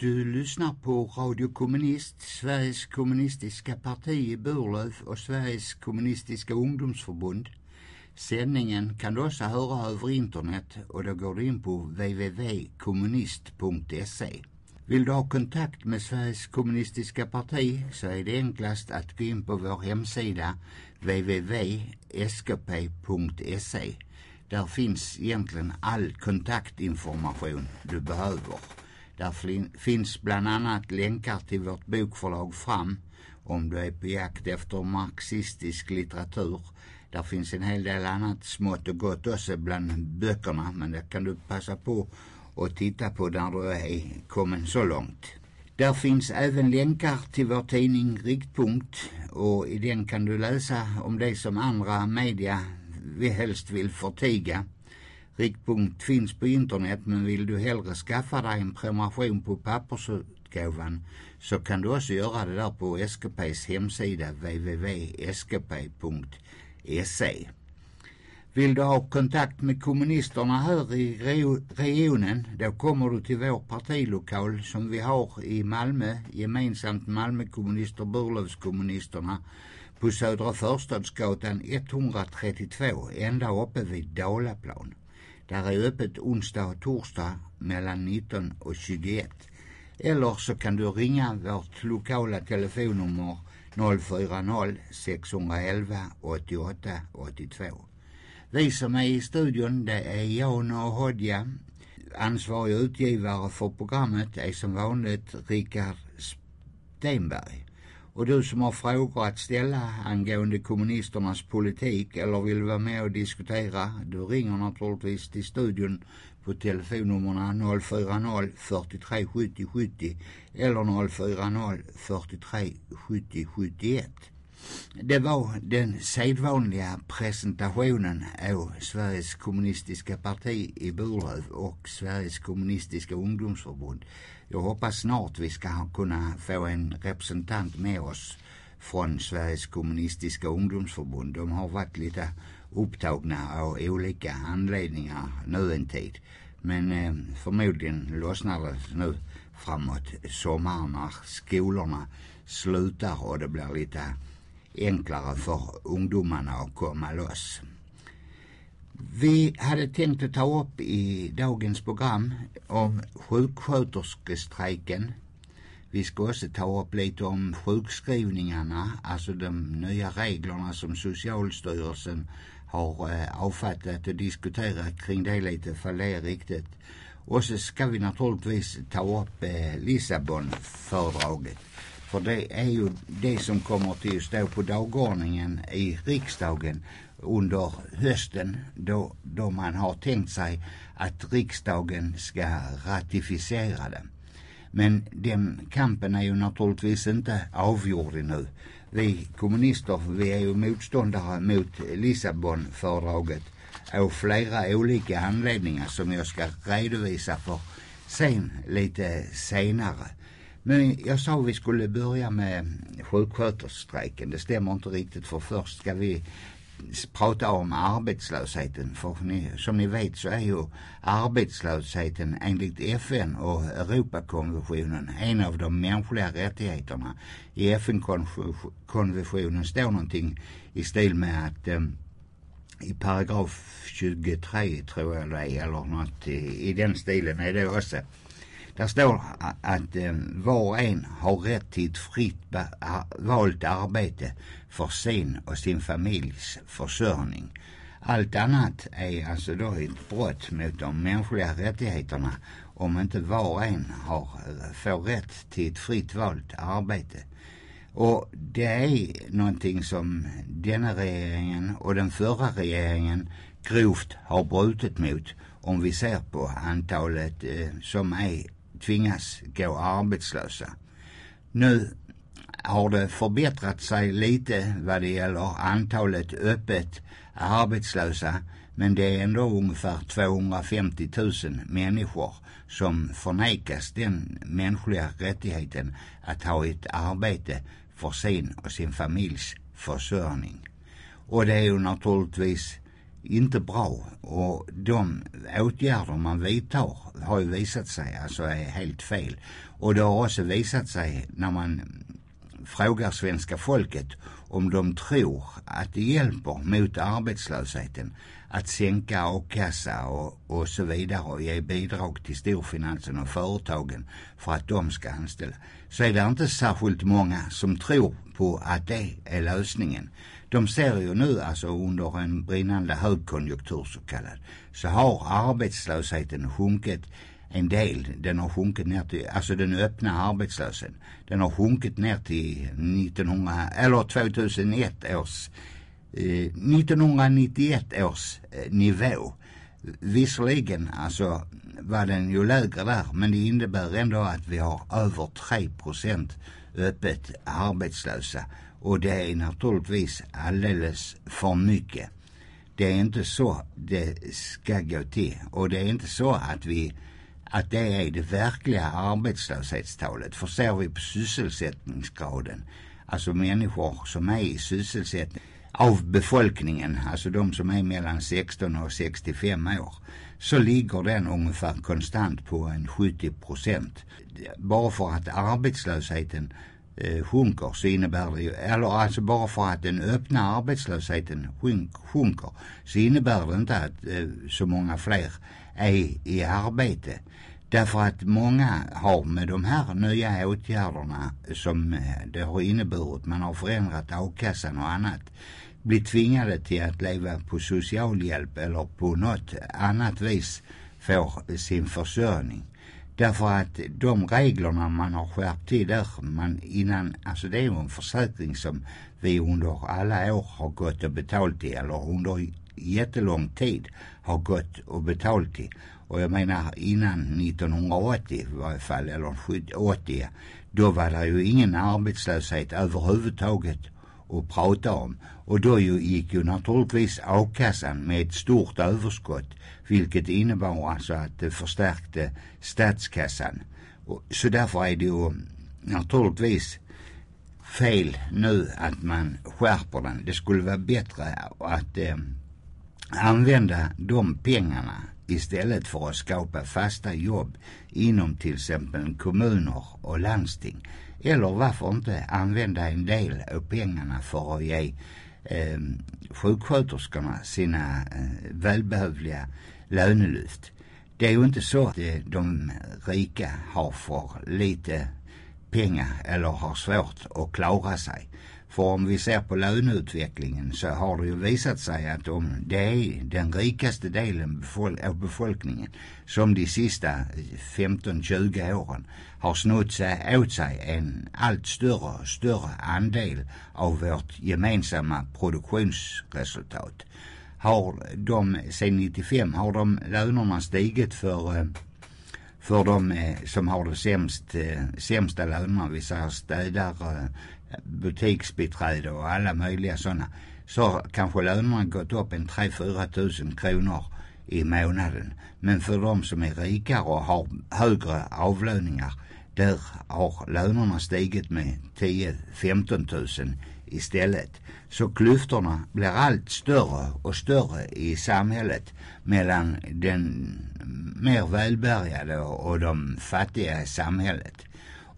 Du lyssnar på Radio Kommunist, Sveriges kommunistiska parti i Burlöv och Sveriges kommunistiska ungdomsförbund. Sändningen kan du också höra över internet och då går du in på www.kommunist.se. Vill du ha kontakt med Sveriges kommunistiska parti så är det enklast att gå in på vår hemsida www.skp.se. Där finns egentligen all kontaktinformation du behöver. Där finns bland annat länkar till vårt bokförlag Fram om du är på jakt efter marxistisk litteratur. Där finns en hel del annat smått och gott också bland böckerna men det kan du passa på att titta på när du är kommen så långt. Där finns även länkar till vår tidning Riktpunkt och i den kan du läsa om det som andra media vi helst vill förtiga. Riktpunkt finns på internet men vill du hellre skaffa dig en prenumeration på pappersutgåvan så kan du också göra det där på SKPs hemsida www.skp.se. Vill du ha kontakt med kommunisterna här i regionen då kommer du till vår partilokal som vi har i Malmö gemensamt Malmö Malmökommunister Burlövskommunisterna på Södra Förstadsgatan 132 ända uppe vid Dalaplan. Där är öppet onsdag och torsdag mellan 19 och 21. Eller så kan du ringa vårt lokala telefonnummer 040 611 88 82. Vi som är i studion det är Jan och Hodja. Ansvarig utgivare för programmet är som vanligt Richard Stenberg. Och du som har frågor att ställa angående kommunisternas politik eller vill vara med och diskutera, du ringer naturligtvis till studion på telefonnummerna 040 43 70 70 eller 040 43 70 71. Det var den sedvanliga presentationen av Sveriges kommunistiska parti i Burlöv och Sveriges kommunistiska ungdomsförbund. Jag hoppas snart vi ska kunna få en representant med oss från Sveriges kommunistiska ungdomsförbund. De har varit lite upptagna av olika anledningar nu en tid. Men eh, förmodligen lossnar det nu framåt sommaren när skolorna slutar och det blir lite enklare för ungdomarna att komma loss. Vi hade tänkt att ta upp i dagens program om sjuksköterskestrejken. Vi ska också ta upp lite om sjukskrivningarna, alltså de nya reglerna som Socialstyrelsen har eh, avfattat och diskuterat kring det lite för det är riktigt. Och så ska vi naturligtvis ta upp eh, Lissabonfördraget. För det är ju det som kommer till att stå på dagordningen i riksdagen under hösten då, då man har tänkt sig att riksdagen ska ratificera den. Men den kampen är ju naturligtvis inte avgjord nu. Vi kommunister, vi är ju motståndare mot Lissabonfördraget av flera olika anledningar som jag ska redovisa för sen lite senare. Men jag sa vi skulle börja med sjuksköterskstrejken. Det stämmer inte riktigt för först ska vi prata om arbetslösheten. För ni, som ni vet så är ju arbetslösheten enligt FN och Europakonventionen en av de mänskliga rättigheterna. I FN-konventionen står någonting i stil med att eh, i paragraf 23 tror jag det är eller något i, i den stilen är det också där står att eh, var och en har rätt till ett fritt valt arbete för sin och sin familjs försörjning. Allt annat är alltså då ett brott mot de mänskliga rättigheterna om inte var och en har, eh, får rätt till ett fritt valt arbete. Och det är någonting som denna regeringen och den förra regeringen grovt har brutit mot om vi ser på antalet eh, som är tvingas gå arbetslösa. Nu har det förbättrat sig lite vad det gäller antalet öppet arbetslösa men det är ändå ungefär 250 000 människor som förnekas den mänskliga rättigheten att ha ett arbete för sin och sin familjs försörjning. Och det är ju naturligtvis inte bra och de åtgärder man vidtar har ju visat sig alltså är helt fel. Och det har också visat sig när man frågar svenska folket om de tror att det hjälper mot arbetslösheten att sänka a-kassa och, och så vidare och ge bidrag till storfinansen och företagen för att de ska anställa. Så är det inte särskilt många som tror på att det är lösningen. De ser ju nu alltså under en brinnande högkonjunktur så kallad så har arbetslösheten sjunkit en del. Den har sjunkit ner till, alltså den öppna arbetslösheten. Den har sjunkit ner till 1900, eller 2001 års, eh, 1991 års eh, nivå. Visserligen alltså var den ju lägre där men det innebär ändå att vi har över 3 procent öppet arbetslösa och det är naturligtvis alldeles för mycket. Det är inte så det ska gå till och det är inte så att vi att det är det verkliga arbetslöshetstalet. För ser vi på sysselsättningsgraden, alltså människor som är i sysselsättning av befolkningen, alltså de som är mellan 16 och 65 år, så ligger den ungefär konstant på en 70 procent. Bara för att arbetslösheten eh, sjunker så innebär det ju, eller alltså bara för att den öppna arbetslösheten sjunk, sjunker så innebär det inte att eh, så många fler är i arbete. Därför att många har med de här nya åtgärderna som eh, det har inneburit, man har förändrat a-kassan och annat, blivit tvingade till att leva på socialhjälp eller på något annat vis får sin försörjning. Därför att de reglerna man har skärpt till där man innan, alltså det är ju en försäkring som vi under alla år har gått och betalt i eller under jättelång tid har gått och betalt i. Och jag menar innan 1980 i varje fall, eller 80, då var det ju ingen arbetslöshet överhuvudtaget att prata om. Och då ju, gick ju naturligtvis a-kassan med ett stort överskott vilket innebar alltså att det förstärkte statskassan. Och, så därför är det ju naturligtvis fel nu att man skärper den. Det skulle vara bättre att eh, använda de pengarna istället för att skapa fasta jobb inom till exempel kommuner och landsting. Eller varför inte använda en del av pengarna för att ge eh, sjuksköterskorna sina eh, välbehövliga lönelyft. Det är ju inte så att eh, de rika har för lite pengar eller har svårt att klara sig. För om vi ser på löneutvecklingen så har det ju visat sig att om det är den rikaste delen av befolkningen som de sista 15-20 åren har snott sig åt sig en allt större och större andel av vårt gemensamma produktionsresultat. Har de, sen 95 har de lönerna stigit för eh, för de eh, som har de sämst, eh, sämsta lönerna, vi säger städare, butiksbiträde och alla möjliga sådana så kanske lönerna gått upp en 3-4 tusen kronor i månaden. Men för de som är rikare och har högre avlöningar där har lönerna stigit med 10-15 tusen istället. Så klyftorna blir allt större och större i samhället mellan den mer välbärgade och de fattiga i samhället.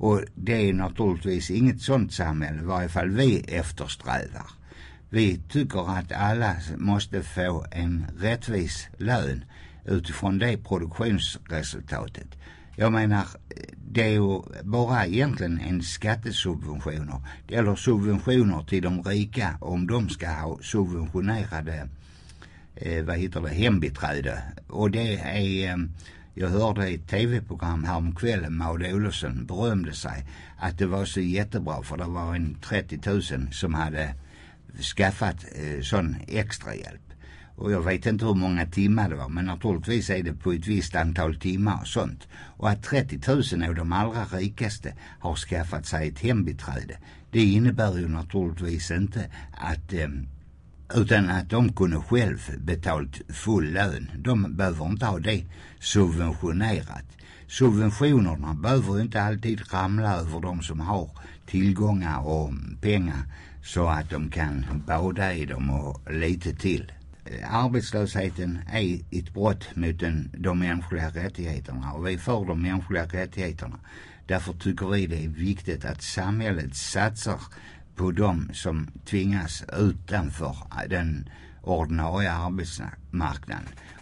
Och det är naturligtvis inget sånt samhälle, i varje fall vi eftersträvar. Vi tycker att alla måste få en rättvis lön utifrån det produktionsresultatet. Jag menar, det är ju bara egentligen en skattesubventioner, eller subventioner till de rika om de ska ha subventionerade, eh, vad heter det, hembiträde. Och det är eh, jag hörde i ett tv-program häromkvällen Maud Olofsson berömde sig att det var så jättebra för det var en 30 000 som hade skaffat eh, sån extra hjälp. Och jag vet inte hur många timmar det var men naturligtvis är det på ett visst antal timmar och sånt. Och att 30 000 av de allra rikaste har skaffat sig ett hembiträde det innebär ju naturligtvis inte att eh, utan att de kunde själv betalt full lön. De behöver inte ha det subventionerat. Subventionerna behöver inte alltid ramla över de som har tillgångar och pengar så att de kan bada i dem och lite till. arbetslösheten är ett brott mot den, de mänskliga rättigheterna och vi är för de mänskliga rättigheterna. Därför tycker vi det är viktigt att samhället satsar på de som tvingas utanför den ordinarie arbetsmarknaden.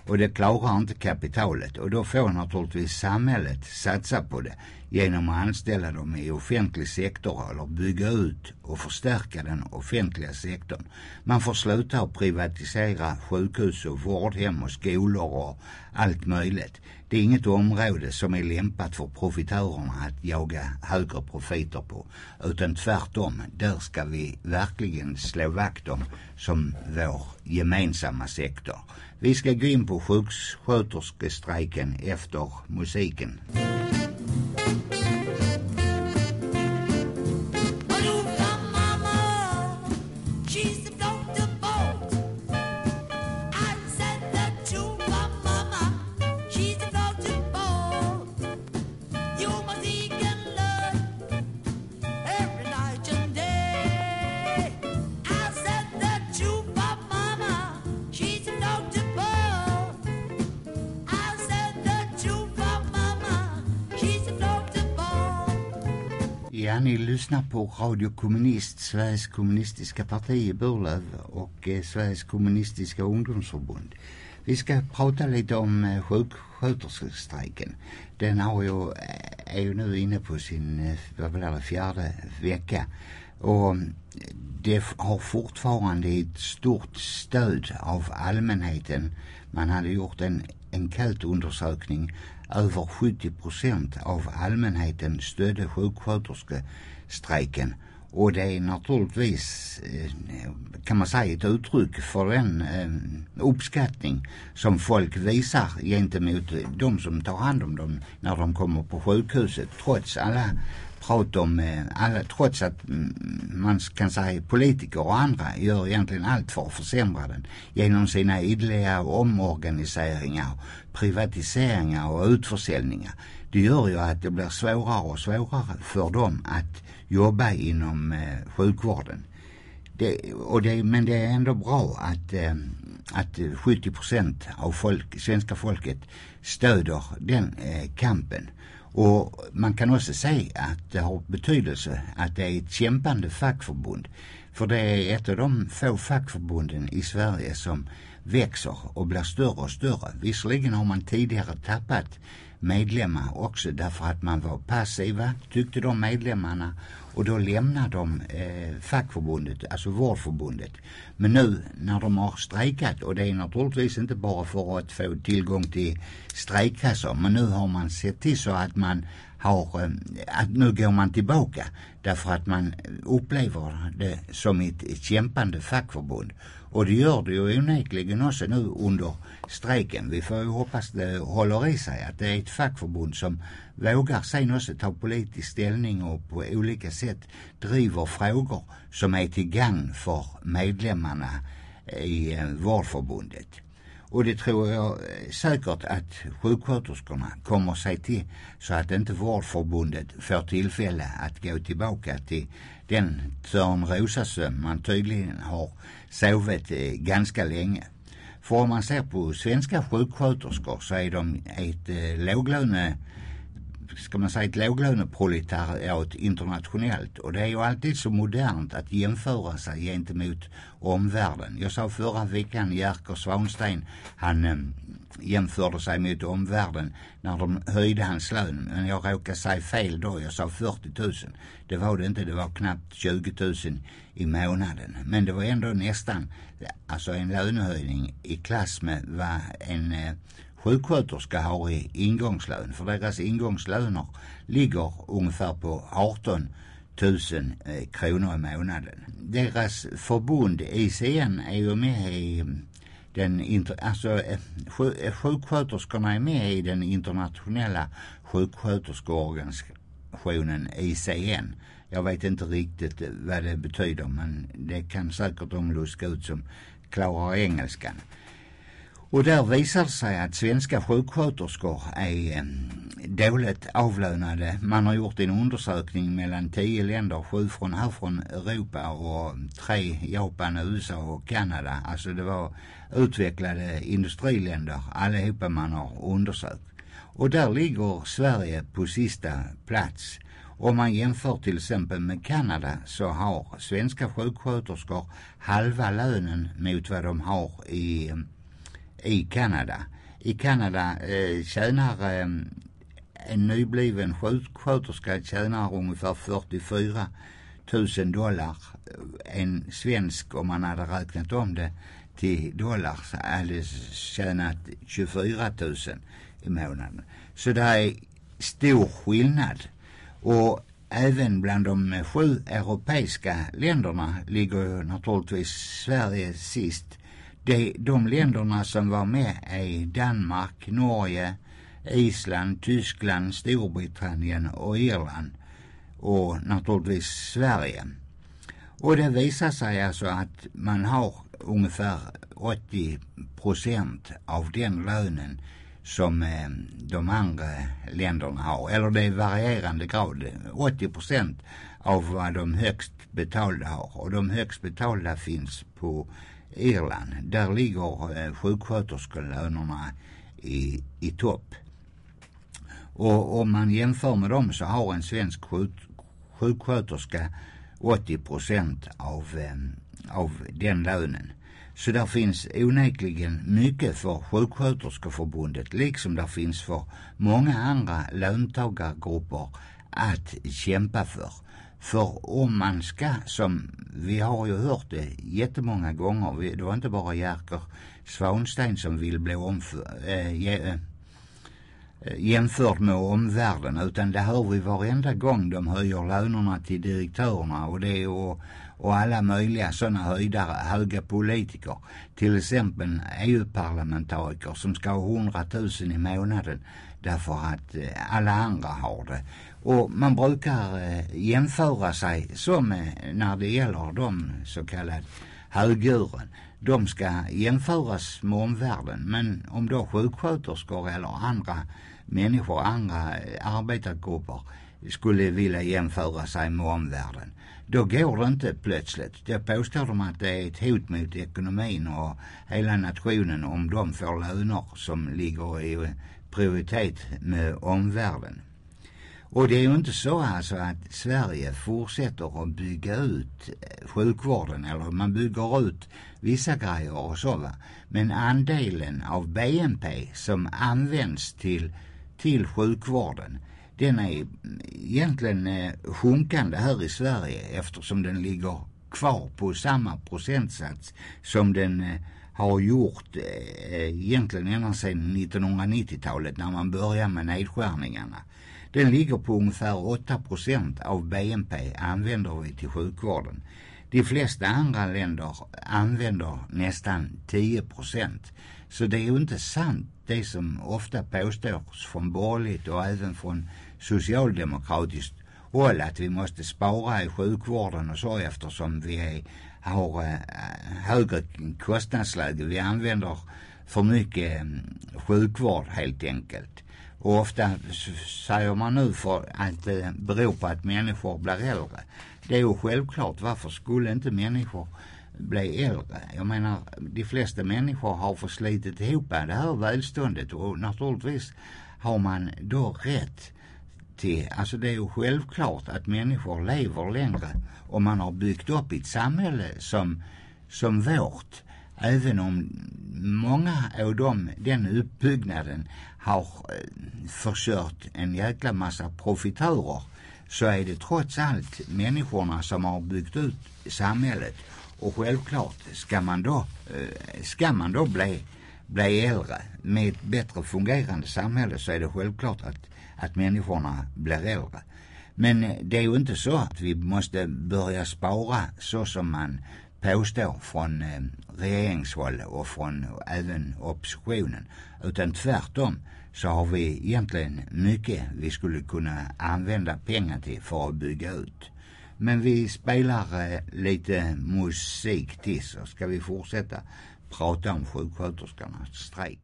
Och det klarar inte kapitalet och då får naturligtvis samhället satsa på det genom att anställa dem i offentlig sektor eller bygga ut och förstärka den offentliga sektorn. Man får sluta att privatisera sjukhus och vårdhem och skolor och allt möjligt. Det är inget område som är lämpat för profitörerna att jaga högre profiter på. Utan tvärtom, där ska vi verkligen slå vakt om som vår gemensamma sektor. Vi ska gå in på sjuksköterskestrejken efter musiken. Ni lyssnar på Radio Kommunist, Sveriges kommunistiska parti i Burlöv och eh, Sveriges kommunistiska ungdomsförbund. Vi ska prata lite om eh, sjuksköterskestrejken. Den har ju, eh, är ju nu inne på sin, eh, vad blir det, fjärde vecka. Och eh, det har fortfarande ett stort stöd av allmänheten. Man hade gjort en enkätundersökning över 70 procent av allmänheten stödde sjuksköterskestrejken. Och det är naturligtvis, øh, kan man säga, ett uttryck för den øh, uppskattning som folk visar gentemot de som tar hand om dem när de kommer på sjukhuset. Trots alla prat om, eh, alla, trots att mm, man kan säga politiker och andra gör egentligen allt för att försämra den genom sina idliga omorganiseringar, privatiseringar och utförsäljningar. Det gör ju att det blir svårare och svårare för dem att jobba inom eh, sjukvården. Det, och det, men det är ändå bra att, eh, att 70 procent av folk, svenska folket stöder den eh, kampen. Och man kan också se att det har betydelse att det är ett kämpande fackförbund. För det är ett av de få fackförbunden i Sverige som växer och blir större och större. Visserligen har man tidigare tappat medlemmar också därför att man var passiva, tyckte de medlemmarna och då lämnar de eh, fackförbundet, alltså vårdförbundet. Men nu när de har strejkat och det är naturligtvis inte bara för att få tillgång till strejkkassor men nu har man sett till så att man har, eh, att nu går man tillbaka därför att man upplever det som ett, ett kämpande fackförbund. Och det gör det ju onekligen också nu under strejken. Vi får ju hoppas det håller i sig att det är ett fackförbund som vågar sen också ta politisk ställning och på olika sätt driver frågor som är till gagn för medlemmarna i eh, vårdförbundet. Och det tror jag eh, säkert att sjuksköterskorna kommer sig till så att inte vårdförbundet får tillfälle att gå tillbaka till den Törnrosasömn man tydligen har sovit eh, ganska länge. För om man ser på svenska sjuksköterskor så är de ett eh, låglöne ska man säga ett låglöneproletariat internationellt och det är ju alltid så modernt att jämföra sig gentemot omvärlden. Jag sa förra veckan Jerker Svanstein, han eh, jämförde sig mot omvärlden när de höjde hans lön. Men jag råkade säga fel då. Jag sa 40 000. Det var det inte. Det var knappt 20 000 i månaden. Men det var ändå nästan alltså en lönehöjning i klass med vad en eh, sjuksköterska har i ingångslön. För deras ingångslöner ligger ungefär på 18 000 eh, kronor i månaden. Deras förbund ICN är ju med i mm, den alltså eh, eh, sjuksköterskorna är med i den internationella sjuksköterskeorganisationen ICN. Jag vet inte riktigt vad det betyder men det kan säkert de luska ut som klarar engelskan. Och där visar det sig att svenska sjuksköterskor är dåligt avlönade. Man har gjort en undersökning mellan tio länder, sju från här från Europa och tre Japan, USA och Kanada. Alltså det var utvecklade industriländer allihopa man har undersökt. Och där ligger Sverige på sista plats. Om man jämför till exempel med Kanada så har svenska sjuksköterskor halva lönen mot vad de har i, i Kanada. I Kanada eh, tjänar eh, en nybliven sjuksköterska tjänar ungefär 44 000 dollar. En svensk, om man hade räknat om det till dollar, så hade tjänat 24 000 i månaden. Så det är stor skillnad. Och även bland de sju europeiska länderna ligger naturligtvis Sverige sist. De, de länderna som var med är Danmark, Norge, Island, Tyskland, Storbritannien och Irland och naturligtvis Sverige. Och det visar sig alltså att man har ungefär 80 procent av den lönen som eh, de andra länderna har. Eller det är varierande grad. 80 procent av vad de högst betalda har. Och de högst betalda finns på Irland. Där ligger eh, sjuksköterskelönerna i, i topp. Och om man jämför med dem så har en svensk sjuk, sjuksköterska 80 procent av, eh, av den lönen. Så där finns onekligen mycket för sjuksköterskeförbundet liksom där finns för många andra löntagargrupper att kämpa för. För om man ska, som vi har ju hört det jättemånga gånger, det var inte bara Jerker Svanstein som vill bli omför, äh, eh, eh, eh, jämfört med omvärlden utan det hör vi varenda gång de höjer lönerna till direktörerna och det och, och alla möjliga sådana höjdare, höga politiker. Till exempel EU-parlamentariker som ska ha 100 000 i månaden därför att alla andra har det. Och man brukar eh, jämföra sig som eh, när det gäller de så kallade högdjuren de ska jämföras med omvärlden. Men om då sjuksköterskor eller andra människor, andra eh, arbetargrupper skulle vilja jämföra sig med omvärlden. Då går det inte plötsligt. Då påstår de att det är ett hot mot ekonomin och hela nationen om de får löner som ligger i prioritet med omvärlden. Och det är ju inte så alltså att Sverige fortsätter att bygga ut eh, sjukvården eller man bygger ut vissa grejer och så va. Men andelen av BNP som används till, till sjukvården den är mm, egentligen eh, sjunkande här i Sverige eftersom den ligger kvar på samma procentsats som den eh, har gjort eh, egentligen ända sedan 1990-talet när man började med nedskärningarna. Den ligger på ungefär 8 procent av BNP använder vi till sjukvården. De flesta andra länder använder nästan 10 procent. Så det är ju inte sant det som ofta påstås från borgerligt och även från socialdemokratiskt håll att vi måste spara i sjukvården och så eftersom vi är, har äh, högre kostnadsläge. Vi använder för mycket äh, sjukvård helt enkelt. Och ofta säger man nu för att eh, det beror på att människor blir äldre. Det är ju självklart, varför skulle inte människor bli äldre? Jag menar, de flesta människor har förslitit ihop det här välståndet och naturligtvis har man då rätt till, alltså det är ju självklart att människor lever längre om man har byggt upp ett samhälle som, som vårt även om många av dem, den uppbyggnaden har eh, försört en jäkla massa profitörer så är det trots allt människorna som har byggt ut samhället och självklart ska man då, eh, ska man då bli, bli äldre med ett bättre fungerande samhälle så är det självklart att, att människorna blir äldre. Men eh, det är ju inte så att vi måste börja spara så som man påstår från eh, regeringshåll och från även oppositionen. Utan tvärtom så har vi egentligen mycket vi skulle kunna använda pengar till för att bygga ut. Men vi spelar eh, lite musik till så ska vi fortsätta prata om sjuksköterskornas strejk.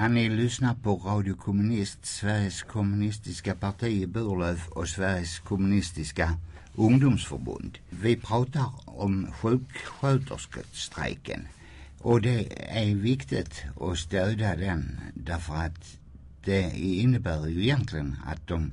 Ja, ni lyssnar på Radio Kommunist, Sveriges kommunistiska parti i Burlöv och Sveriges kommunistiska ungdomsförbund. Vi pratar om sjuksköterskestrejken och det är viktigt att stödja den därför att det innebär ju egentligen att de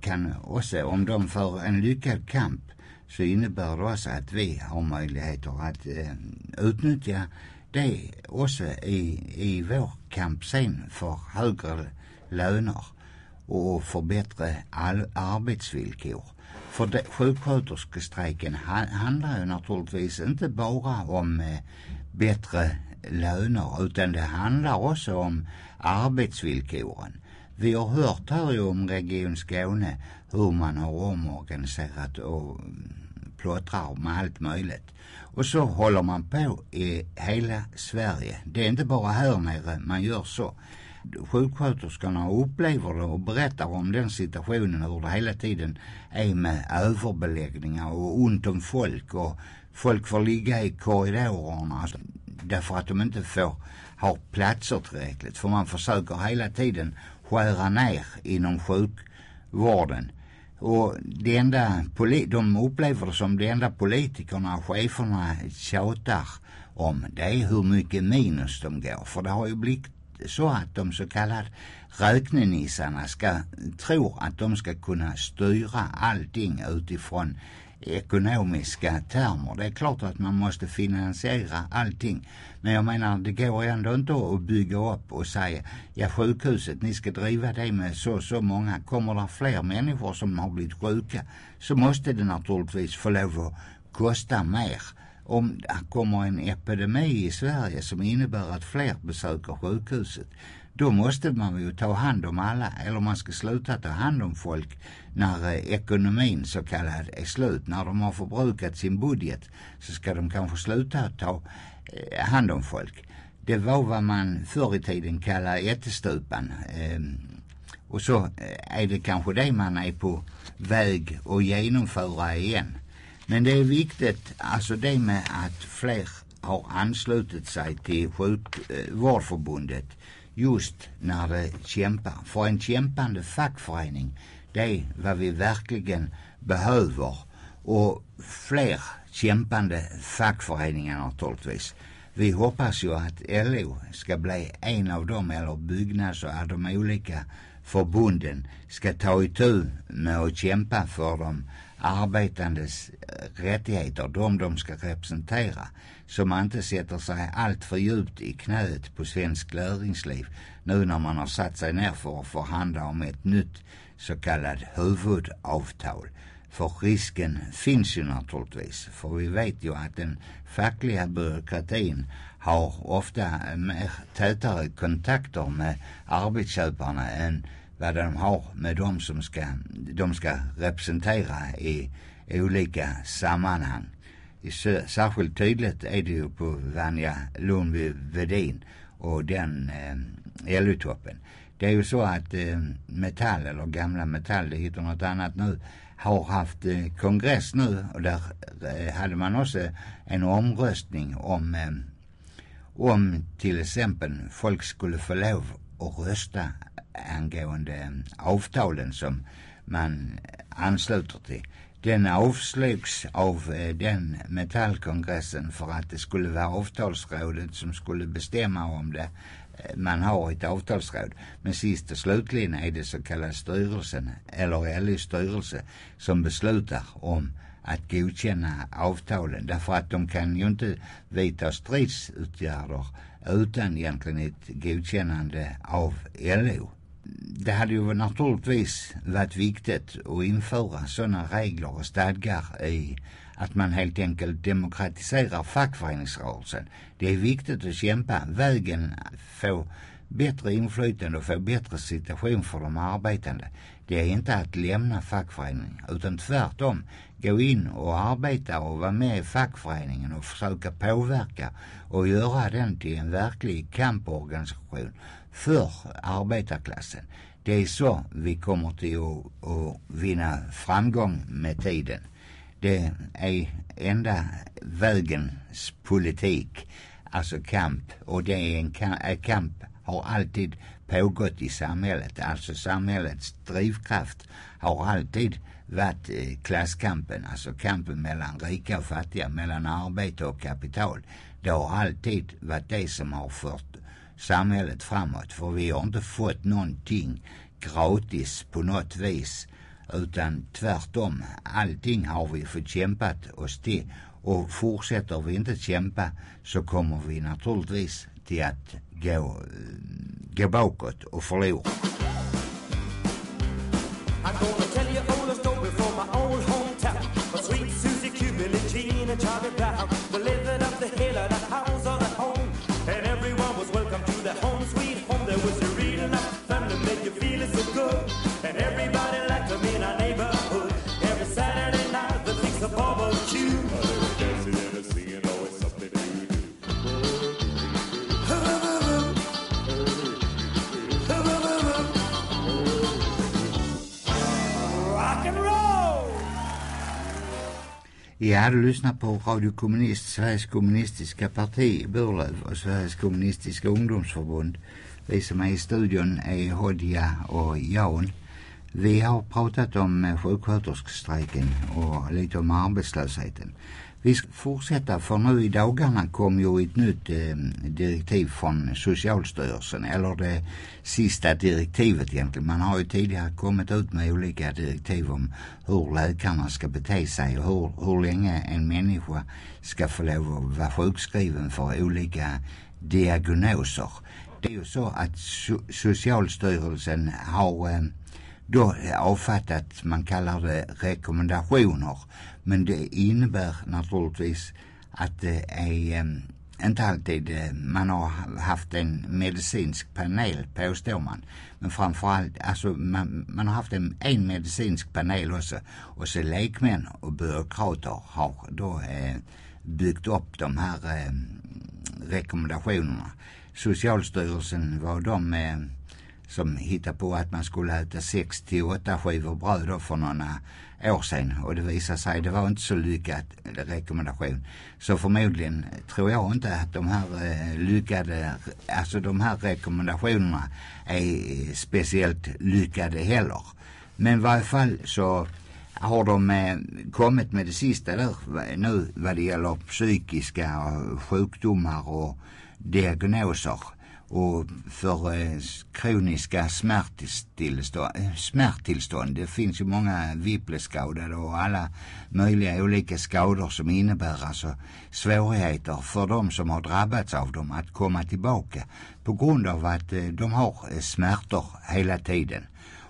kan också, om de för en lyckad kamp så innebär det också att vi har möjligheter att eh, utnyttja det också i, i vår kamp sen för högre löner och för bättre arbetsvillkor. För sjuksköterskestrejken handlar ju naturligtvis inte bara om øh, eh, bättre löner utan det handlar också om arbetsvillkoren. Vi har hört här ju om Region Skåne hur man har omorganiserat och øh, plåtrar plottrar med allt möjligt. Och så håller man på i hela Sverige. Det är inte bara här nere man gör så. Sjuksköterskorna upplever det och berättar om den situationen hur det hela tiden är med överbeläggningar och ont om folk och folk får ligga i korridorerna därför att de inte får ha platser tillräckligt. För man försöker hela tiden skära ner inom sjukvården. Och det enda, de upplever det som det enda politikerna och cheferna tjatar om det är hur mycket minus de går. För det har ju blivit så att de så kallade räknenissarna ska, tror att de ska kunna styra allting utifrån ekonomiska termer. Det är klart att man måste finansiera allting. Men jag menar det går ändå inte att bygga upp och säga ja sjukhuset ni ska driva det med så så många. Kommer det fler människor som har blivit sjuka så måste det naturligtvis få lov att kosta mer. Om det kommer en epidemi i Sverige som innebär att fler besöker sjukhuset då måste man ju ta hand om alla eller man ska sluta ta hand om folk när eh, ekonomin så kallad är slut. När de har förbrukat sin budget så ska de kanske sluta ta eh, hand om folk. Det var vad man förr i tiden kallade ättestupan. Eh, och så eh, är det kanske det man är på väg att genomföra igen. Men det är viktigt, alltså det med att fler har anslutit sig till sjukvårdförbundet eh, just när det kämpar. För en kämpande fackförening, det är vad vi verkligen behöver. Och fler kämpande fackföreningar naturligtvis. Vi hoppas ju att LO ska bli en av dem, eller Byggnads och de olika förbunden ska ta itu med att kämpa för de arbetandes eh, rättigheter, de de ska representera, så man inte sätter sig allt för djupt i knät på svensk näringsliv nu när man har satt sig ner för att förhandla om ett nytt så kallat huvudavtal. För risken finns ju naturligtvis, för vi vet ju att den fackliga byråkratin har ofta mer tätare kontakter med arbetsköparna än vad de har med de som ska, de ska representera i olika sammanhang. Särskilt tydligt är det ju på Vanja Lundby Vedin och den eh, LO-toppen. Det är ju så att eh, Metall, eller gamla Metall, det heter något annat nu, har haft eh, kongress nu och där eh, hade man också en omröstning om eh, om till exempel folk skulle få lov att rösta angående avtalen som man ansluter till. Den avslogs av eh, den metallkongressen för att det skulle vara avtalsrådet som skulle bestämma om det eh, man har ett avtalsråd. Men sist och slutligen är det så kallade styrelsen, eller LOs styrelse, som beslutar om att godkänna avtalen. Därför att de kan ju inte vidta stridsåtgärder utan egentligen ett godkännande av LO. Det hade ju naturligtvis varit viktigt att införa sådana regler och stadgar i att man helt enkelt demokratiserar fackföreningsrörelsen. Det är viktigt att kämpa vägen få bättre inflytande och få bättre situation för de arbetande. Det är inte att lämna fackföreningen utan tvärtom gå in och arbeta och vara med i fackföreningen och försöka påverka och göra den till en verklig kamporganisation för arbetarklassen. Det är så vi kommer till att, att vinna framgång med tiden. Det är enda vägens politik, alltså kamp. Och det är en eh, kamp har alltid pågått i samhället. Alltså samhällets drivkraft har alltid varit eh, klasskampen, alltså kampen mellan rika och fattiga, mellan arbete och kapital. Det har alltid varit det som har fört samhället framåt. För vi har inte fått någonting gratis på något vis. Utan tvärtom, allting har vi fått kämpat oss till. Och fortsätter vi inte kämpa så kommer vi naturligtvis till att gå, eh, gå bakåt och förlora. I'm gonna tell you all a story from my old hometown. Sweet Susie Charlie Brown. Living the Ja, du lyssnar på Radio Kommunist, Sveriges kommunistiska parti Burlöv och Sveriges kommunistiska ungdomsförbund. Vi som är i studion är Hodja och Jan. Vi har pratat om sjuksköterskestrejken och lite om arbetslösheten. Vi ska fortsätta för nu i dagarna kom ju ett nytt eh, direktiv från Socialstyrelsen, eller det sista direktivet egentligen. Man har ju tidigare kommit ut med olika direktiv om hur läkarna ska bete sig och hur, hur länge en människa ska få lov att vara sjukskriven för olika diagnoser. Det är ju så att so Socialstyrelsen har eh, då avfattat, man kallar det rekommendationer. Men det innebär naturligtvis att det är inte alltid man har haft en medicinsk panel påstår man. Men framförallt, alltså man, man har haft en, en medicinsk panel också. Och så lekmän och byråkrater har då eh, byggt upp de här eh, rekommendationerna. Socialstyrelsen var de eh, som hittade på att man skulle äta 6 till 8 skivor bröd då för några år sedan och det visade sig det var inte så lyckat rekommendation. Så förmodligen tror jag inte att de här eh, lyckade, alltså de här rekommendationerna är speciellt lyckade heller. Men i varje fall så har de eh, kommit med det sista där nu vad det gäller psykiska sjukdomar och diagnoser och för eh, kroniska smärttillstånd, eh, smärttillstånd. Det finns ju många vippleskadade och alla möjliga olika skador som innebär alltså svårigheter för de som har drabbats av dem att komma tillbaka på grund av att eh, de har eh, smärtor hela tiden.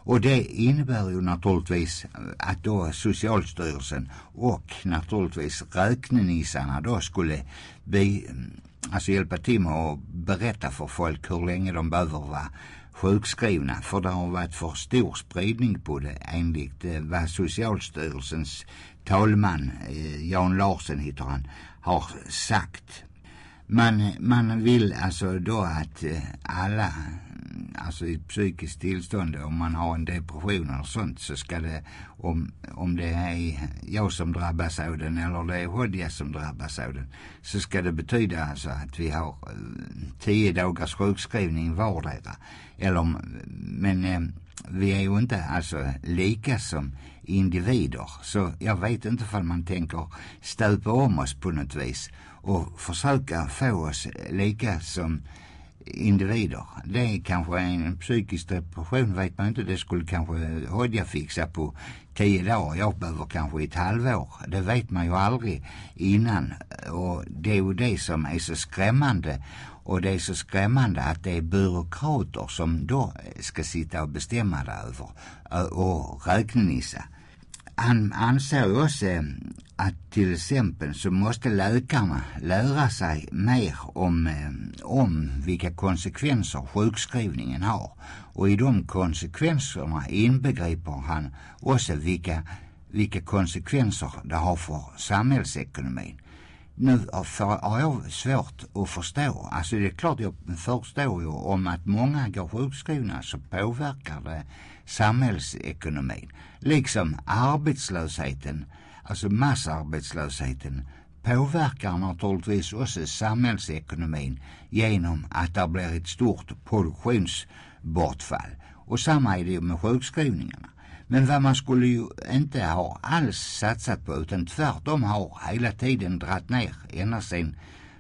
Och det innebär ju naturligtvis att då Socialstyrelsen och naturligtvis räknenissarna då skulle bli mm, alltså hjälpa till med att berätta för folk hur länge de behöver vara sjukskrivna. För det har varit för stor spridning på det enligt eh, vad Socialstyrelsens talman, eh, Jan Larsen heter han, har sagt. Man, man vill alltså då att eh, alla alltså i psykiskt tillstånd, om man har en depression eller sånt så ska det, om, om det är jag som drabbas av den eller det är Hodja som drabbas av den, så ska det betyda alltså att vi har eh, tio dagars sjukskrivning vardera. Eller, men eh, vi är ju inte alltså lika som individer. Så jag vet inte om man tänker stöpa om oss på något vis och försöka få oss lika som individer. Det är kanske en psykisk depression vet man inte. Det skulle kanske Hodja fixa på tio dagar. Jag behöver kanske ett halvår. Det vet man ju aldrig innan. Och det är ju det som är så skrämmande. Och det är så skrämmande att det är byråkrater som då ska sitta och bestämma det över och räknenissa. Han anser också att till exempel så måste läkarna lära sig mer om, eh, om vilka konsekvenser sjukskrivningen har. Och i de konsekvenserna inbegriper han också vilka, vilka konsekvenser det har för samhällsekonomin. Nu har jag svårt att förstå. Alltså det är klart jag förstår ju om att många går sjukskrivna så påverkar det samhällsekonomin. Liksom arbetslösheten, alltså massarbetslösheten påverkar naturligtvis också samhällsekonomin genom att det blir ett stort produktionsbortfall. Och samma är det ju med sjukskrivningarna. Men vad man skulle ju inte ha alls satsat på utan tvärtom har hela tiden dratt ner ända sen,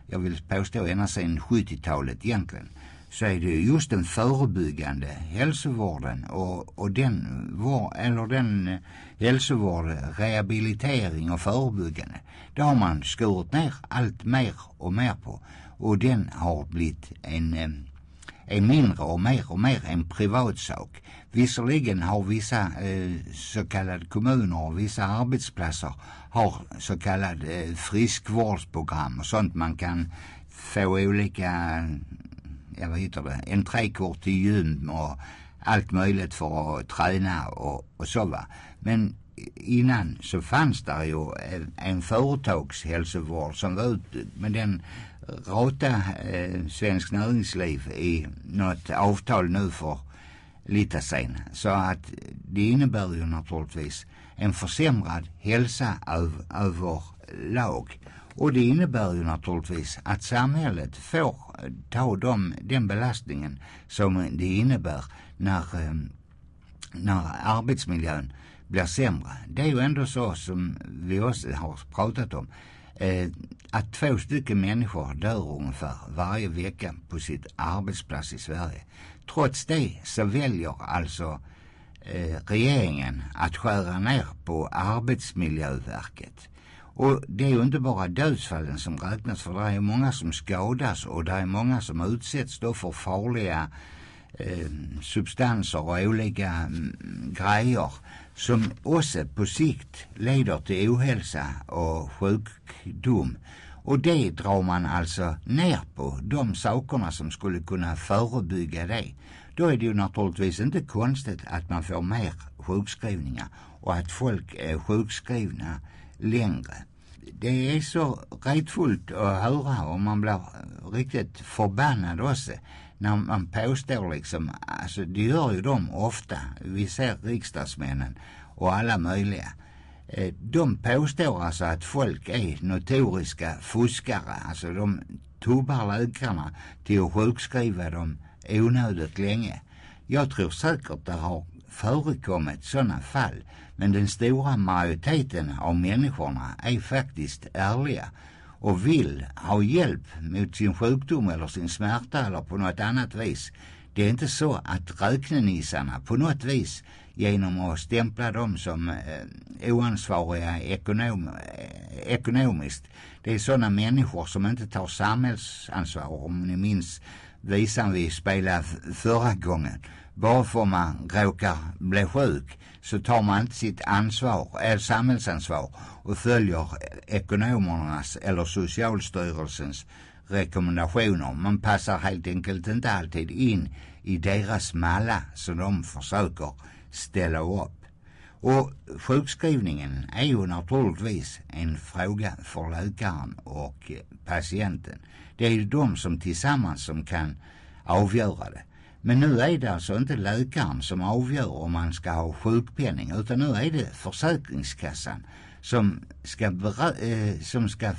jag vill påstå ända sen 70-talet egentligen, så är det just den förebyggande hälsovården och, och den, var, eller den eh, hälsovård, rehabilitering och förebyggande. Det har man skurit ner allt mer och mer på och den har blivit en eh, en är mindre och mer och mer en privatsak. Visserligen har vissa eh, så kallade kommuner och vissa arbetsplatser har så kallade eh, friskvårdsprogram och sånt man kan få olika, ja vad heter det, entrékort till gym och allt möjligt för att träna och, och så va. Men innan så fanns det ju en, en företagshälsovård som var ute men den rata eh, Svensk Näringsliv i något avtal nu för lite sen. Så att det innebär ju naturligtvis en försämrad hälsa öv, överlag. Och det innebär ju naturligtvis att samhället får ta dem, den belastningen som det innebär när, ehm, när arbetsmiljön blir sämre. Det är ju ändå så som vi också har pratat om eh, att två stycken människor dör ungefär varje vecka på sitt arbetsplats i Sverige. Trots det så väljer alltså eh, regeringen att skära ner på Arbetsmiljöverket. Och det är ju inte bara dödsfallen som räknas för det är många som skadas och det är många som utsätts då för farliga eh, substanser och olika mm, grejer som också på sikt leder till ohälsa och sjukdom. Och det drar man alltså ner på, de sakerna som skulle kunna förebygga det. Då är det ju naturligtvis inte konstigt att man får mer sjukskrivningar och att folk är sjukskrivna längre. Det är så retfullt att höra och man blir riktigt förbannad också när man påstår liksom, alltså det gör ju de ofta, vi ser riksdagsmännen och alla möjliga. Eh, de påstår alltså att folk är notoriska fuskare, alltså de tubbar läkarna till att sjukskriva dem onödigt länge. Jag tror säkert det har förekommit sådana fall, men den stora majoriteten av människorna är faktiskt ärliga och vill ha hjälp mot sin sjukdom eller sin smärta eller på något annat vis. Det är inte så att räknenissarna på något vis genom att stämpla dem som eh, oansvariga ekonom, eh, ekonomiskt. Det är sådana människor som inte tar samhällsansvar. Om ni minns visan vi spelade förra gången. Bara för man råkar bli sjuk så tar man inte sitt ansvar, äh, samhällsansvar och följer ekonomernas eller Socialstyrelsens rekommendationer. Man passar helt enkelt inte alltid in i deras malla som de försöker ställa upp. Och sjukskrivningen är ju naturligtvis en fråga för läkaren och eh, patienten. Det är ju de som tillsammans som kan avgöra det. Men nu är det alltså inte läkaren som avgör om man ska ha sjukpenning utan nu är det Försäkringskassan som ska, eh, som ska eh,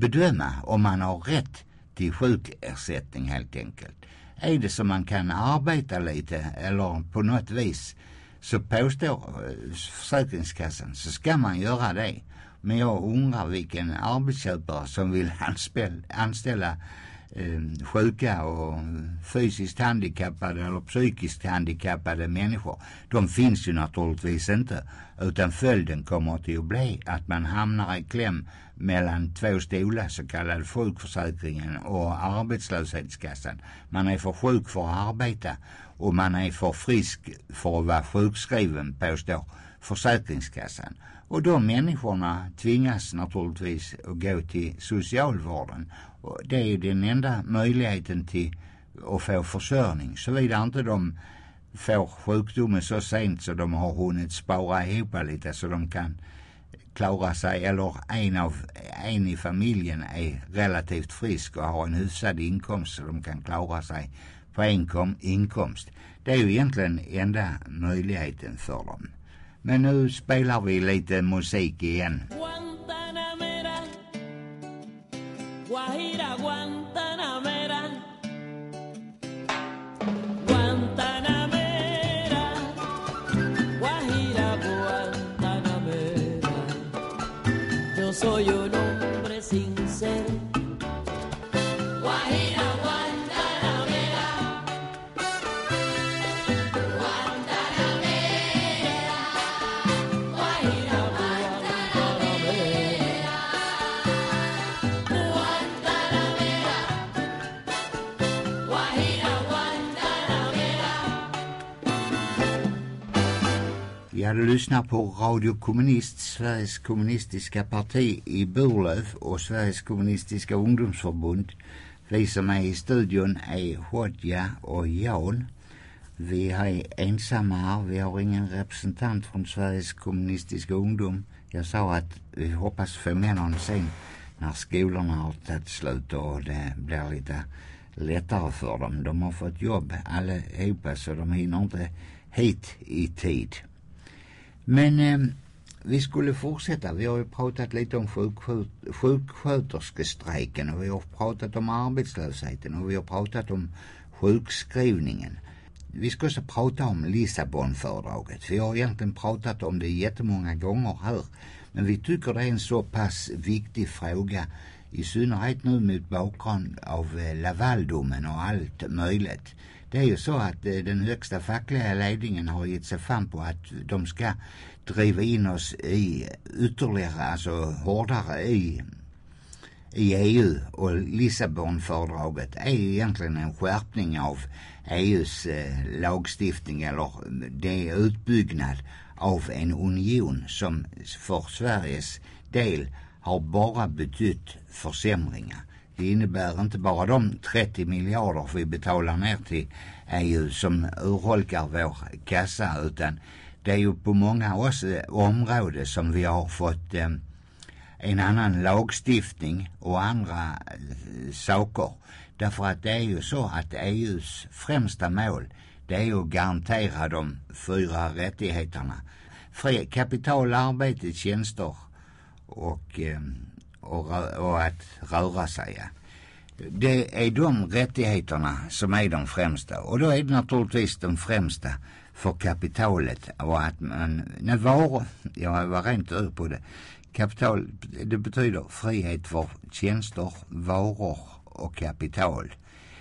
bedöma om man har rätt till sjukersättning helt enkelt. Är det så man kan arbeta lite eller på något vis så påstår eh, Försäkringskassan så ska man göra det. Men jag undrar vilken arbetsköpare som vill anställa eh, sjuka och fysiskt handikappade eller psykiskt handikappade människor. De finns ju naturligtvis inte. Utan följden kommer till att bli att man hamnar i kläm mellan två stolar, så kallad sjukförsäkringen och arbetslöshetskassan. Man är för sjuk för att arbeta och man är för frisk för att vara sjukskriven, påstår Försäkringskassan. Och de människorna tvingas naturligtvis att gå till socialvården. Och det är ju den enda möjligheten till att få försörjning. Såvida inte de får sjukdomen så sent så de har hunnit spara ihop lite så de kan klarar sig eller en av en i familjen är relativt frisk och har en hyfsad inkomst så de kan klara sig på en inkomst. Det är ju egentligen enda möjligheten för dem. Men nu spelar vi lite musik igen. Guantanamera, Guajira Guantanamera, 所有 Ja, du lyssnar på Radio Kommunist, Sveriges kommunistiska parti i Burlöv och Sveriges kommunistiska ungdomsförbund. Vi som är i studion är Hodja och Jan. Vi är ensamma här. Vi har ingen representant från Sveriges kommunistiska ungdom. Jag sa att vi hoppas få med någon sen när skolorna har tagit slut och det blir lite lättare för dem. De har fått jobb allihopa så de hinner inte hit i tid. Men eh, vi skulle fortsätta. Vi har ju pratat lite om sjuksköt- sjuksköterskestrejken och vi har pratat om arbetslösheten och vi har pratat om sjukskrivningen. Vi ska också prata om Lissabonfördraget. Vi har egentligen pratat om det jättemånga gånger här. Men vi tycker det är en så pass viktig fråga i synnerhet nu mot bakgrund av eh, Lavaldomen och allt möjligt. Det är ju så att eh, den högsta fackliga ledningen har gett sig fram på att de ska driva in oss i ytterligare, alltså hårdare i i EU och Lissabonfördraget är ju egentligen en skärpning av EUs eh, lagstiftning eller det är utbyggnad av en union som för Sveriges del har bara betytt försämringar. Det innebär inte bara de 30 miljarder vi betalar ner till EU som urholkar vår kassa utan det är ju på många eh, områden som vi har fått eh, en annan lagstiftning och andra eh, saker. Därför att det är ju så att EUs främsta mål det är ju att garantera de fyra rättigheterna. Fri, kapital, arbete, tjänster och, eh, och, och att röra sig. Det är de rättigheterna som är de främsta och då är det naturligtvis de främsta för kapitalet och att man, när var, jag var rent ur på det, kapital, det betyder frihet för tjänster, varor och kapital.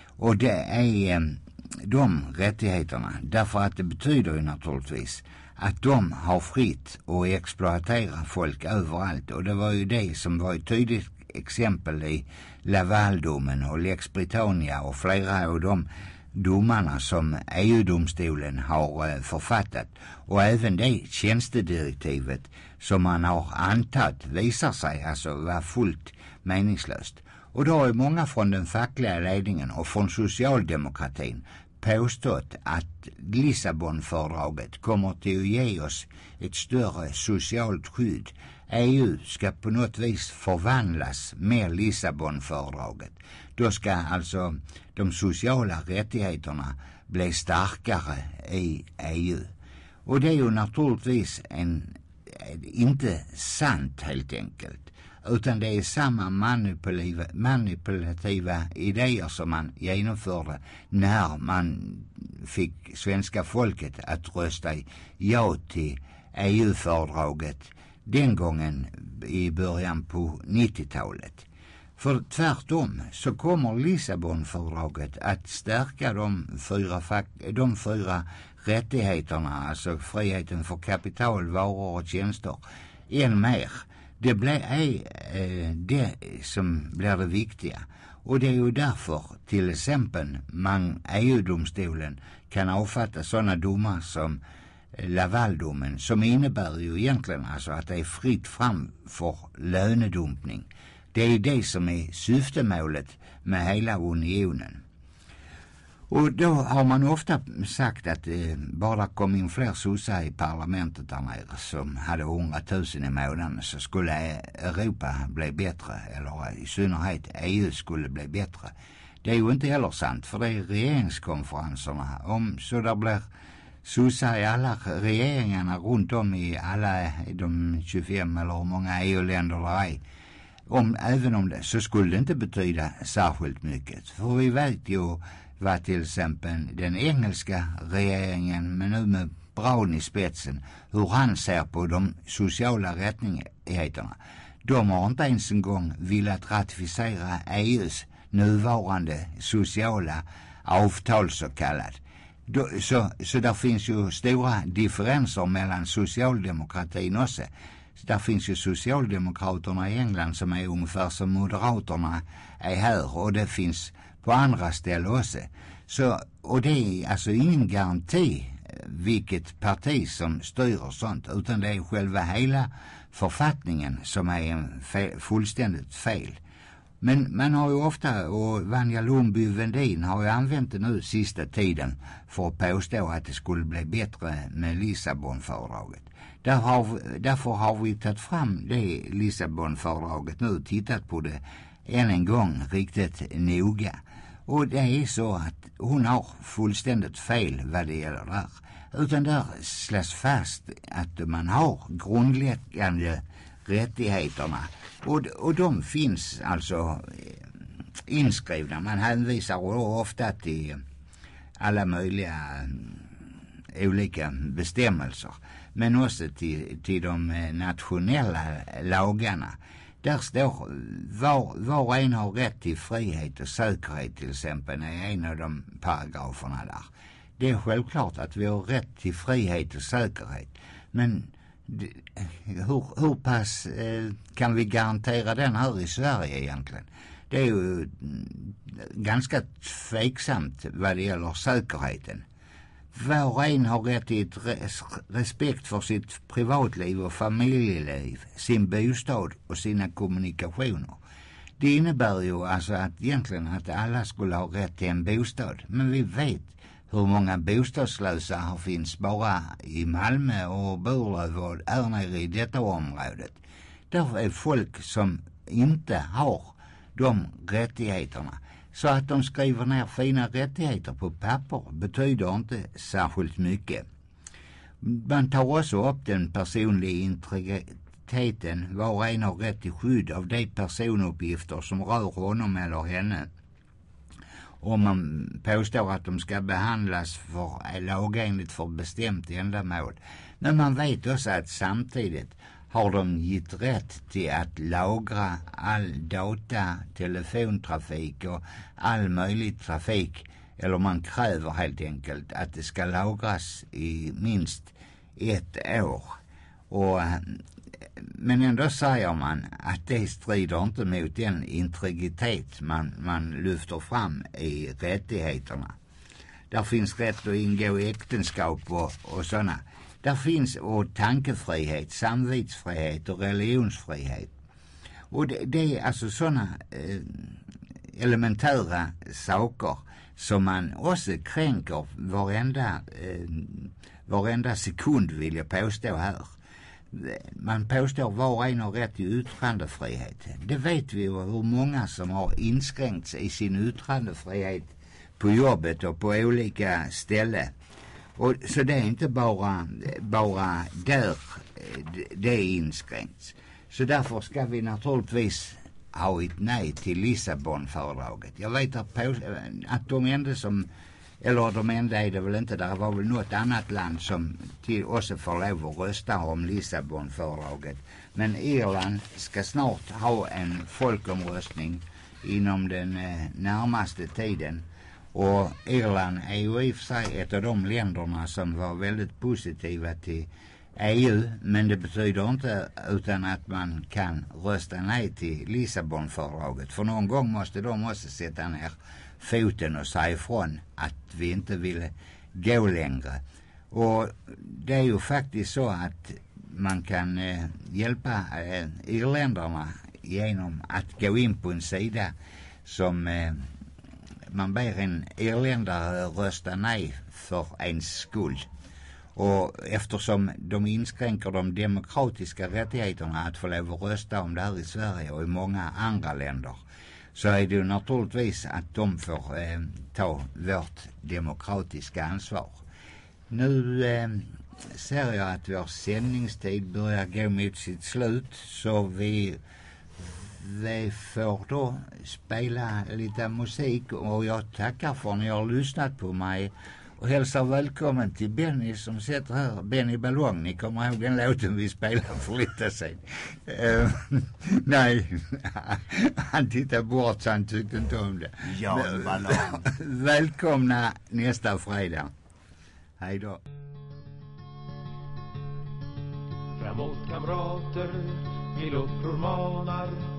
Och det är de rättigheterna därför att det betyder ju naturligtvis att de har fritt att exploatera folk överallt och det var ju det som var ett tydligt exempel i Lavaldomen och Lex Britannia och flera av de domarna som EU-domstolen har eh, författat och även det tjänstedirektivet som man har antagit visar sig alltså vara fullt meningslöst. Och då har ju många från den fackliga ledningen och från socialdemokratin påstått att Lissabonfördraget kommer till att ge oss ett större socialt skydd. EU ska på något vis förvandlas med Lissabonfördraget. Då ska alltså de sociala rättigheterna bli starkare i EU. Och det är ju naturligtvis en, eh, inte sant helt enkelt utan det är samma manipulativa, manipulativa idéer som man genomförde när man fick svenska folket att rösta ja till EU-fördraget den gången i början på 90-talet. För tvärtom så kommer Lissabonfördraget att stärka de fyra, de fyra rättigheterna, alltså friheten för kapital, varor och tjänster, än mer. Det blir är, eh, det som blir det viktiga. Och det är ju därför till exempel man EU-domstolen kan avfatta sådana domar som eh, Lavaldomen som innebär ju egentligen alltså att det är fritt fram för lönedumpning. Det är det som är syftemålet med hela unionen. Och då har man ofta sagt att det bara kom in fler sossar i parlamentet där nere som hade hundratusen i månaden så skulle Europa bli bättre eller i synnerhet EU skulle bli bättre. Det är ju inte heller sant för det är regeringskonferenserna. Om så där blir sossar i alla regeringarna runt om i alla de 25 eller hur många EU-länder det är om, även om det, så skulle det inte betyda särskilt mycket. För vi vet ju var till exempel den engelska regeringen, men nu med Brown i spetsen, hur han ser på de sociala rättigheterna. De har inte ens en gång velat ratificera EUs nuvarande sociala avtal så kallat. Så, så där finns ju stora differenser mellan socialdemokratin också. Där finns ju Socialdemokraterna i England som är ungefär som Moderaterna är här och det finns på andra ställen också. Så, och det är alltså ingen garanti eh, vilket parti som styr och sånt utan det är själva hela författningen som är en fe fullständigt fel. Men man har ju ofta, och Vanja Lundby Vendin har ju använt det nu sista tiden för att påstå att det skulle bli bättre med Lissabonfördraget. Där har, därför har vi tagit fram det Lissabonfördraget nu, och tittat på det än en gång riktigt noga. Och det är så att hon har fullständigt fel vad det gäller där. Utan där slås fast att man har grundläggande rättigheterna. Och, och de finns alltså eh, inskrivna. Man hänvisar ofta till alla möjliga mm, olika bestämmelser. Men också till, till de eh, nationella lagarna. Där står var, var och en har rätt till frihet och säkerhet till exempel är en av de paragraferna där. Det är självklart att vi har rätt till frihet och säkerhet. Men hur, hur pass eh, kan vi garantera den här i Sverige egentligen? Det är ju mm, ganska tveksamt vad det gäller säkerheten. Var och en har rätt till res respekt för sitt privatliv och familjeliv, sin bostad och sina kommunikationer. Det innebär ju alltså att egentligen att alla skulle ha rätt till en bostad. Men vi vet hur många bostadslösa finns bara i Malmö och Burlöv och är nere i detta området. Där är folk som inte har de rättigheterna. Så att de skriver ner fina rättigheter på papper betyder inte särskilt mycket. Man tar också upp den personliga integriteten. Var och en har rätt till skydd av de personuppgifter som rör honom eller henne om man påstår att de ska behandlas för lagenligt för bestämt ändamål. Men man vet också att samtidigt har de gett rätt till att lagra all data, telefontrafik och all möjlig trafik. Eller man kräver helt enkelt att det ska lagras i minst ett år. Och men ändå säger man att det strider inte mot den integritet man, man lyfter fram i rättigheterna. Där finns rätt att ingå i äktenskap och, och sådana. Där finns och tankefrihet, samvetsfrihet och religionsfrihet. Och det, det är alltså sådana eh, elementära saker som man också kränker varenda, eh, varenda sekund vill jag påstå här man påstår var och en har rätt till yttrandefrihet. Det vet vi ju hur många som har inskränkts i sin yttrandefrihet på jobbet och på olika ställen. Och, så det är inte bara, bara där eh, det är inskränkt. Så därför ska vi naturligtvis ha ett nej till Lissabonfördraget. Jag vet att, på, eh, att de enda som eller de enda är det väl inte, det var väl något annat land som till också får lov att rösta om Lissabonfördraget. Men Irland ska snart ha en folkomröstning inom den eh, närmaste tiden. Och Irland är ju i och för sig ett av de länderna som var väldigt positiva till EU. Men det betyder inte utan att man kan rösta nej till Lissabonfördraget. För någon gång måste de också sätta ner foten och säga ifrån att vi inte vill gå längre. Och det är ju faktiskt så att man kan eh, hjälpa eh, irländarna genom att gå in på en sida som eh, man ber en irländare rösta nej för ens skull. Och eftersom de inskränker de demokratiska rättigheterna att få lov att rösta om det här i Sverige och i många andra länder så är det ju naturligtvis att de får eh, ta vårt demokratiska ansvar. Nu eh, ser jag att vår sändningstid börjar gå mot sitt slut så vi, vi får då spela lite musik och jag tackar för att ni har lyssnat på mig och hälsar välkommen till Benny som sitter här, Benny Ballong. Ni kommer ihåg den låten vi spelade för lite sen. Uh, nej, han tittade bort så han tyckte inte om det. Jan Ballong. Välkomna nästa fredag. Hej då. Framåt kamrater, till uppror manar